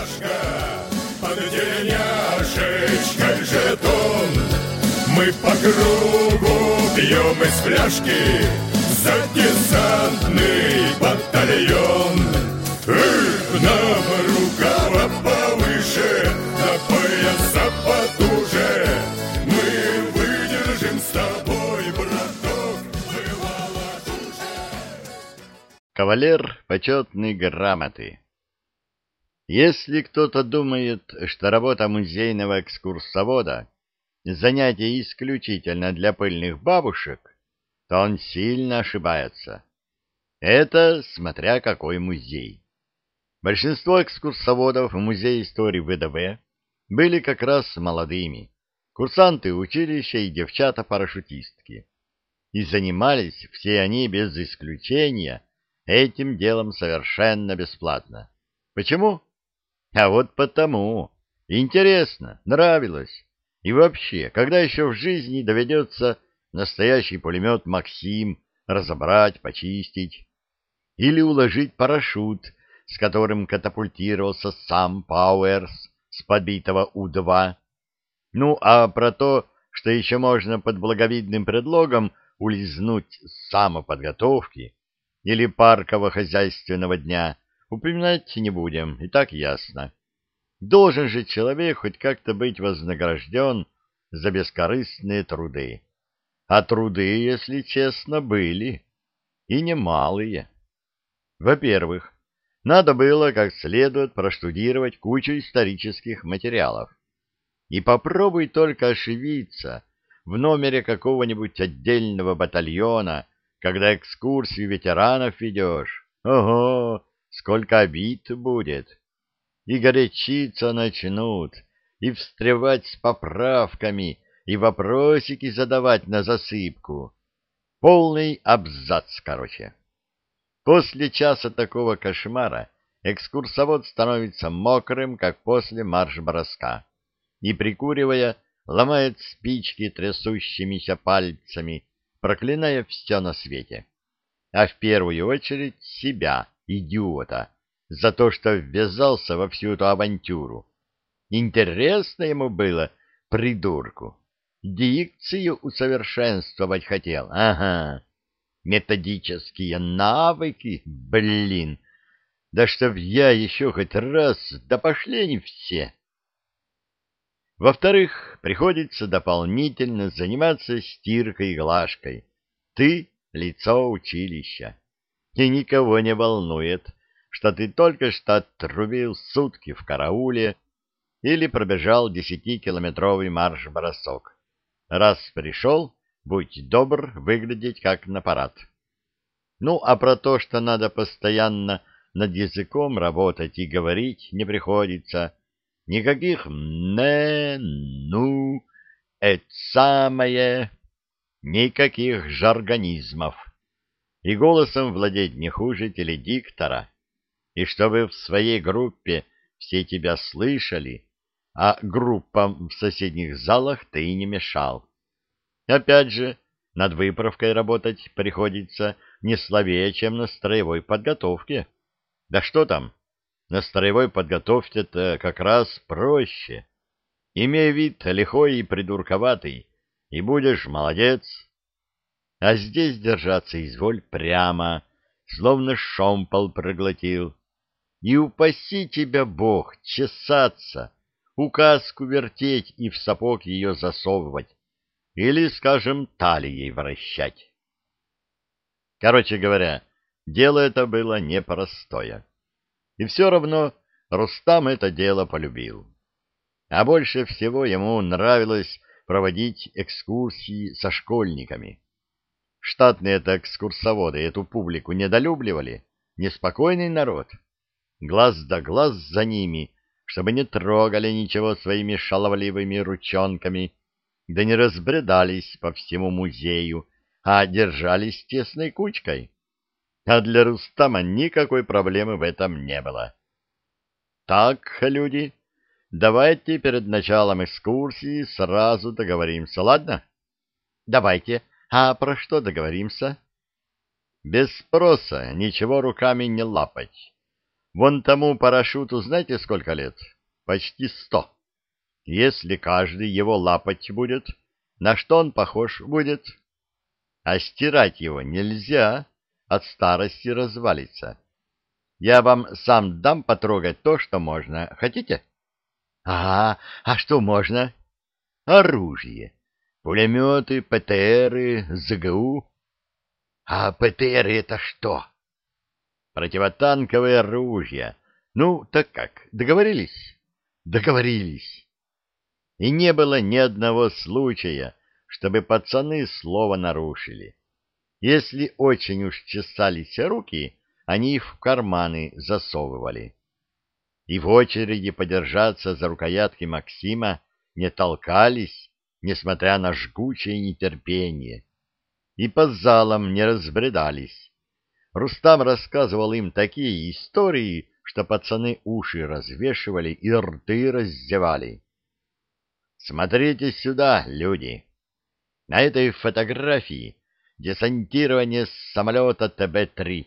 фляжка под жетон. Мы по кругу пьем из фляжки за десантный батальон. Эх, нам рукава повыше, на пояса потуже. Мы выдержим с тобой, браток, бывало уже. Кавалер почетной грамоты. Если кто-то думает, что работа музейного экскурсовода — занятие исключительно для пыльных бабушек, то он сильно ошибается. Это смотря какой музей. Большинство экскурсоводов в Музее истории ВДВ были как раз молодыми, курсанты училища и девчата-парашютистки. И занимались все они без исключения этим делом совершенно бесплатно. Почему? А вот потому. Интересно, нравилось. И вообще, когда еще в жизни доведется настоящий пулемет «Максим» разобрать, почистить? Или уложить парашют, с которым катапультировался сам Пауэрс с подбитого У-2? Ну, а про то, что еще можно под благовидным предлогом улизнуть с самоподготовки или парково-хозяйственного дня, упоминать не будем, и так ясно. Должен же человек хоть как-то быть вознагражден за бескорыстные труды. А труды, если честно, были, и немалые. Во-первых, надо было как следует проштудировать кучу исторических материалов. И попробуй только ошибиться в номере какого-нибудь отдельного батальона, когда экскурсию ветеранов ведешь. Ого, сколько обид будет! И горячиться начнут, и встревать с поправками, и вопросики задавать на засыпку. Полный абзац, короче. После часа такого кошмара экскурсовод становится мокрым, как после марш-броска, и, прикуривая, ломает спички трясущимися пальцами, проклиная все на свете. А в первую очередь себя, идиота, за то, что ввязался во всю эту авантюру. Интересно ему было, придурку. Дикцию усовершенствовать хотел. Ага. Методические навыки, блин. Да чтоб я еще хоть раз, да пошли они все. Во-вторых, приходится дополнительно заниматься стиркой и глажкой. Ты — лицо училища. И никого не волнует, что ты только что отрубил сутки в карауле или пробежал десятикилометровый марш-бросок. Раз пришел, будь добр выглядеть как на парад. Ну, а про то, что надо постоянно над языком работать и говорить, не приходится. Никаких «не», «ну», «это самое», никаких жаргонизмов. И голосом владеть не хуже теледиктора. И чтобы в своей группе все тебя слышали, а группам в соседних залах ты не мешал. Опять же, над выправкой работать приходится не слабее, чем на строевой подготовке. Да что там, на строевой подготовке-то как раз проще. Имей вид лихой и придурковатый, и будешь молодец. А здесь держаться изволь прямо, словно шомпол проглотил. И упаси тебя Бог чесаться, указку вертеть и в сапог ее засовывать, или, скажем, талией вращать. Короче говоря, дело это было непростое. И все равно Рустам это дело полюбил. А больше всего ему нравилось проводить экскурсии со школьниками. Штатные это экскурсоводы эту публику недолюбливали, неспокойный народ. Глаз да глаз за ними чтобы не трогали ничего своими шаловливыми ручонками, да не разбредались по всему музею, а держались тесной кучкой. А для Рустама никакой проблемы в этом не было. Так, люди, давайте перед началом экскурсии сразу договоримся, ладно? Давайте. А про что договоримся? Без спроса, ничего руками не лапать. Вон тому парашюту знаете сколько лет? Почти сто. Если каждый его лапать будет, на что он похож будет? А стирать его нельзя, от старости развалится. Я вам сам дам потрогать то, что можно. Хотите? Ага, а что можно? Оружие. Пулеметы, ПТРы, ЗГУ. А ПТРы это что? Противотанковое оружие. Ну, так как, договорились? Договорились. И не было ни одного случая, чтобы пацаны слово нарушили. Если очень уж чесались руки, они их в карманы засовывали. И в очереди подержаться за рукоятки Максима не толкались, несмотря на жгучее нетерпение, и по залам не разбредались. Рустам рассказывал им такие истории, что пацаны уши развешивали и рты раздевали. Смотрите сюда, люди. На этой фотографии десантирование с самолета ТБ-3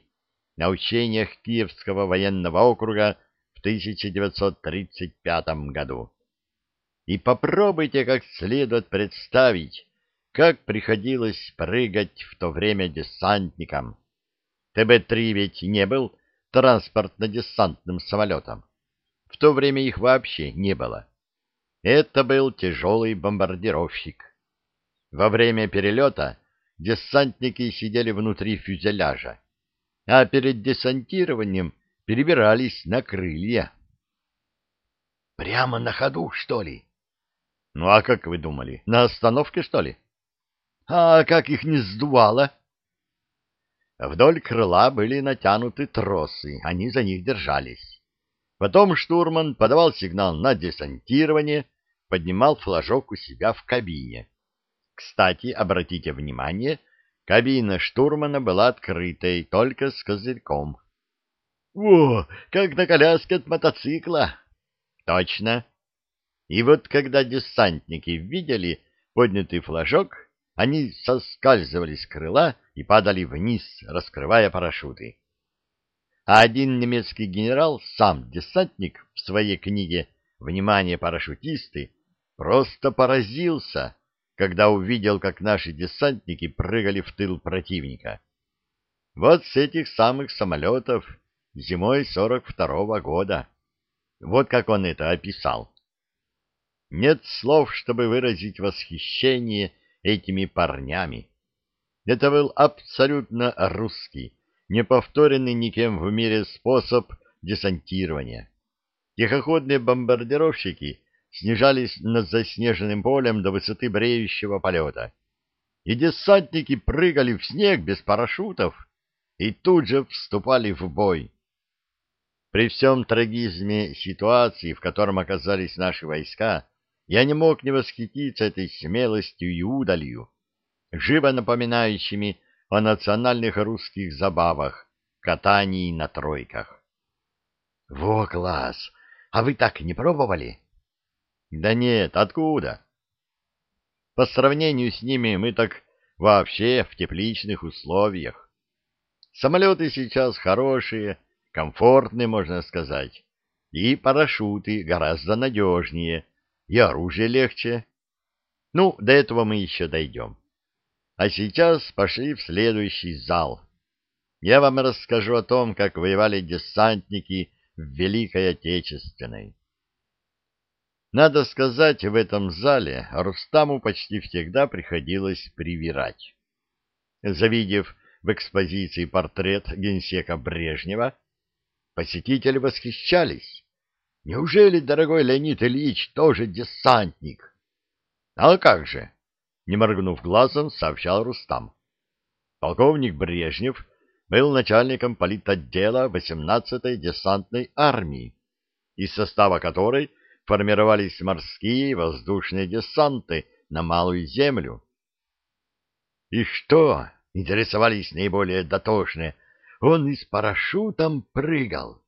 на учениях Киевского военного округа в 1935 году. И попробуйте как следует представить, как приходилось прыгать в то время десантникам. ТБ-3 ведь не был транспортно-десантным самолетом. В то время их вообще не было. Это был тяжелый бомбардировщик. Во время перелета десантники сидели внутри фюзеляжа, а перед десантированием перебирались на крылья. Прямо на ходу, что ли? Ну а как вы думали, на остановке, что ли? А как их не сдувало? Вдоль крыла были натянуты тросы, они за них держались. Потом штурман подавал сигнал на десантирование, поднимал флажок у себя в кабине. Кстати, обратите внимание, кабина штурмана была открытой только с козырьком. — О, как на коляске от мотоцикла! — Точно. И вот когда десантники видели поднятый флажок, они соскальзывали с крыла и падали вниз, раскрывая парашюты. А один немецкий генерал, сам десантник, в своей книге «Внимание, парашютисты» просто поразился, когда увидел, как наши десантники прыгали в тыл противника. Вот с этих самых самолетов зимой 42-го года. Вот как он это описал. Нет слов, чтобы выразить восхищение этими парнями. Это был абсолютно русский, неповторенный никем в мире способ десантирования. Тихоходные бомбардировщики снижались над заснеженным полем до высоты бреющего полета, и десантники прыгали в снег без парашютов и тут же вступали в бой. При всем трагизме ситуации, в котором оказались наши войска, я не мог не восхититься этой смелостью и удалью, живо напоминающими о национальных русских забавах, катании на тройках. — Во, класс! А вы так не пробовали? — Да нет, откуда? По сравнению с ними мы так вообще в тепличных условиях. Самолеты сейчас хорошие, комфортные, можно сказать, и парашюты гораздо надежнее, и оружие легче. Ну, до этого мы еще дойдем. А сейчас пошли в следующий зал. Я вам расскажу о том, как воевали десантники в Великой Отечественной. Надо сказать, в этом зале Рустаму почти всегда приходилось привирать. Завидев в экспозиции портрет генсека Брежнева, посетители восхищались. Неужели, дорогой Леонид Ильич, тоже десантник? А как же? Не моргнув глазом, сообщал Рустам. Полковник Брежнев был начальником политотдела 18-й десантной армии, из состава которой формировались морские и воздушные десанты на Малую Землю. И что, интересовались наиболее дотошные, он и с парашютом прыгал.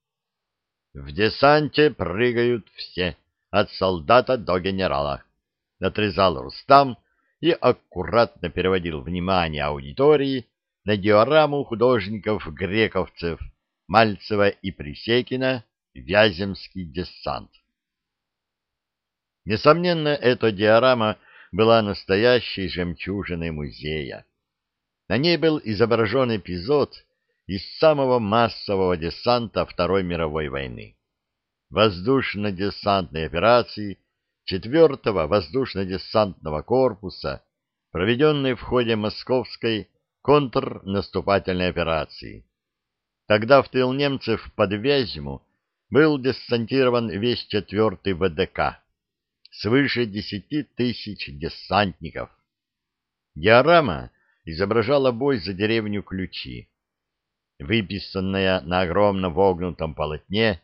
В десанте прыгают все, от солдата до генерала. Отрезал Рустам и аккуратно переводил внимание аудитории на диораму художников-грековцев Мальцева и Присекина Вяземский десант. Несомненно, эта диорама была настоящей жемчужиной музея. На ней был изображен эпизод из самого массового десанта Второй мировой войны. Воздушно-десантной операции 4-го воздушно-десантного корпуса, проведенной в ходе московской контрнаступательной операции. Тогда в тыл немцев под Вязьму был десантирован весь 4-й ВДК, свыше 10 тысяч десантников. Диорама изображала бой за деревню Ключи. Выписанная на огромном вогнутом полотне,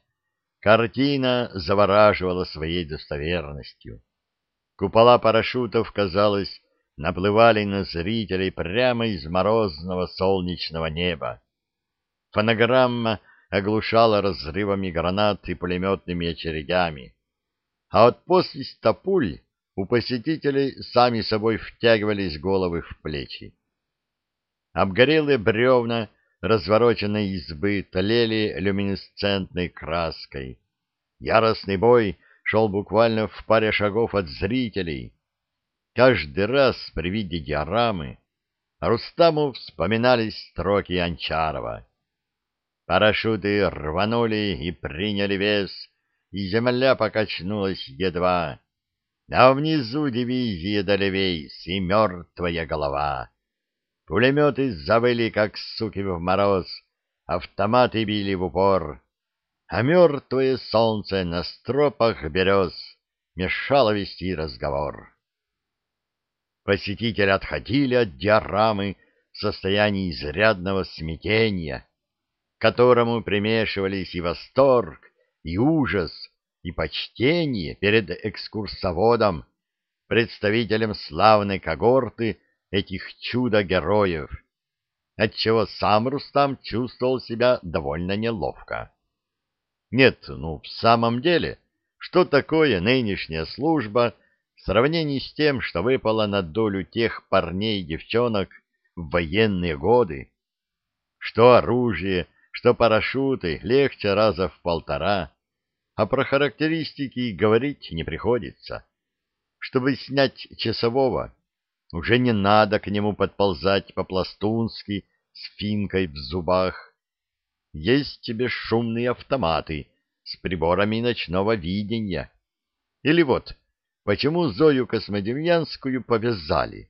картина завораживала своей достоверностью. Купола парашютов, казалось, наплывали на зрителей прямо из морозного солнечного неба. Фонограмма оглушала разрывами гранат и пулеметными очередями, а от посвиста пуль у посетителей сами собой втягивались головы в плечи. Обгорелые бревна развороченной избы тлели люминесцентной краской. Яростный бой шел буквально в паре шагов от зрителей. Каждый раз при виде диорамы Рустаму вспоминались строки Анчарова. Парашюты рванули и приняли вес, и земля покачнулась едва. А внизу дивизия долевейс и мертвая голова. Пулеметы завыли, как суки в мороз, автоматы били в упор, а мертвое солнце на стропах берез мешало вести разговор. Посетители отходили от диорамы в состоянии изрядного смятения, к которому примешивались и восторг, и ужас, и почтение перед экскурсоводом, представителем славной когорты, этих чудо-героев, отчего сам Рустам чувствовал себя довольно неловко. Нет, ну, в самом деле, что такое нынешняя служба в сравнении с тем, что выпало на долю тех парней и девчонок в военные годы? Что оружие, что парашюты легче раза в полтора, а про характеристики говорить не приходится. Чтобы снять часового, уже не надо к нему подползать по-пластунски с финкой в зубах. Есть бесшумные автоматы с приборами ночного видения. Или вот, почему Зою Космодемьянскую повязали?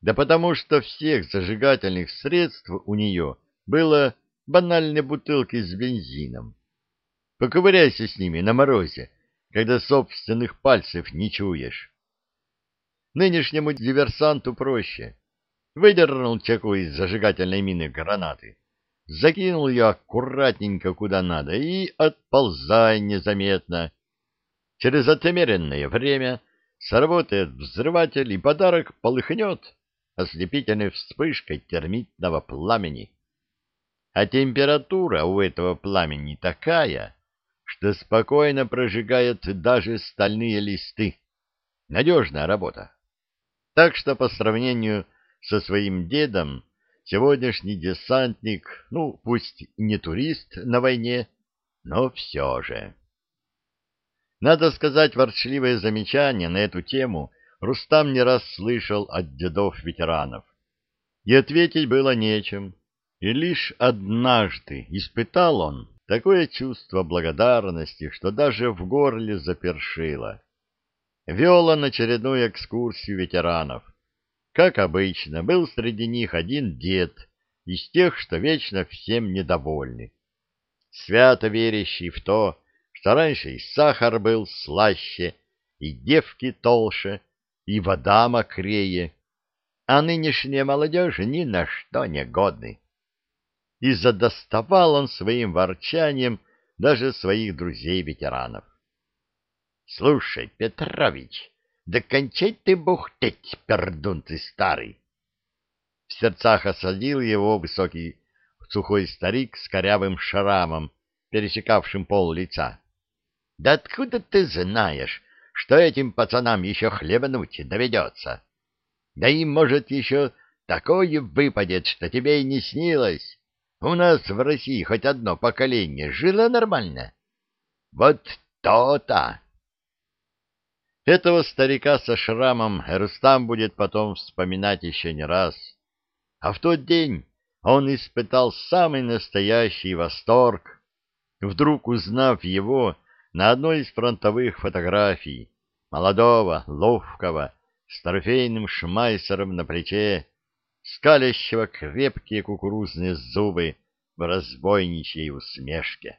Да потому что всех зажигательных средств у нее было банальные бутылки с бензином. Поковыряйся с ними на морозе, когда собственных пальцев не чуешь. Нынешнему диверсанту проще. Выдернул чеку из зажигательной мины гранаты, закинул ее аккуратненько куда надо и отползай незаметно. Через отмеренное время сработает взрыватель, и подарок полыхнет ослепительной вспышкой термитного пламени. А температура у этого пламени такая, что спокойно прожигает даже стальные листы. Надежная работа. Так что по сравнению со своим дедом сегодняшний десантник, ну, пусть и не турист на войне, но все же. Надо сказать, ворчливое замечание на эту тему Рустам не раз слышал от дедов-ветеранов. И ответить было нечем. И лишь однажды испытал он такое чувство благодарности, что даже в горле запершило вел он очередную экскурсию ветеранов. Как обычно, был среди них один дед из тех, что вечно всем недовольны. Свято верящий в то, что раньше и сахар был слаще, и девки толще, и вода мокрее, а нынешняя молодежь ни на что не годны. И задоставал он своим ворчанием даже своих друзей-ветеранов. — Слушай, Петрович, да кончай ты бухтеть, пердун ты старый! В сердцах осадил его высокий сухой старик с корявым шрамом, пересекавшим пол лица. — Да откуда ты знаешь, что этим пацанам еще хлебнуть доведется? Да им, может, еще такое выпадет, что тебе и не снилось. У нас в России хоть одно поколение жило нормально? Вот то-то! Этого старика со шрамом Рустам будет потом вспоминать еще не раз. А в тот день он испытал самый настоящий восторг, вдруг узнав его на одной из фронтовых фотографий, молодого, ловкого, с трофейным шмайсером на плече, скалящего крепкие кукурузные зубы в разбойничьей усмешке.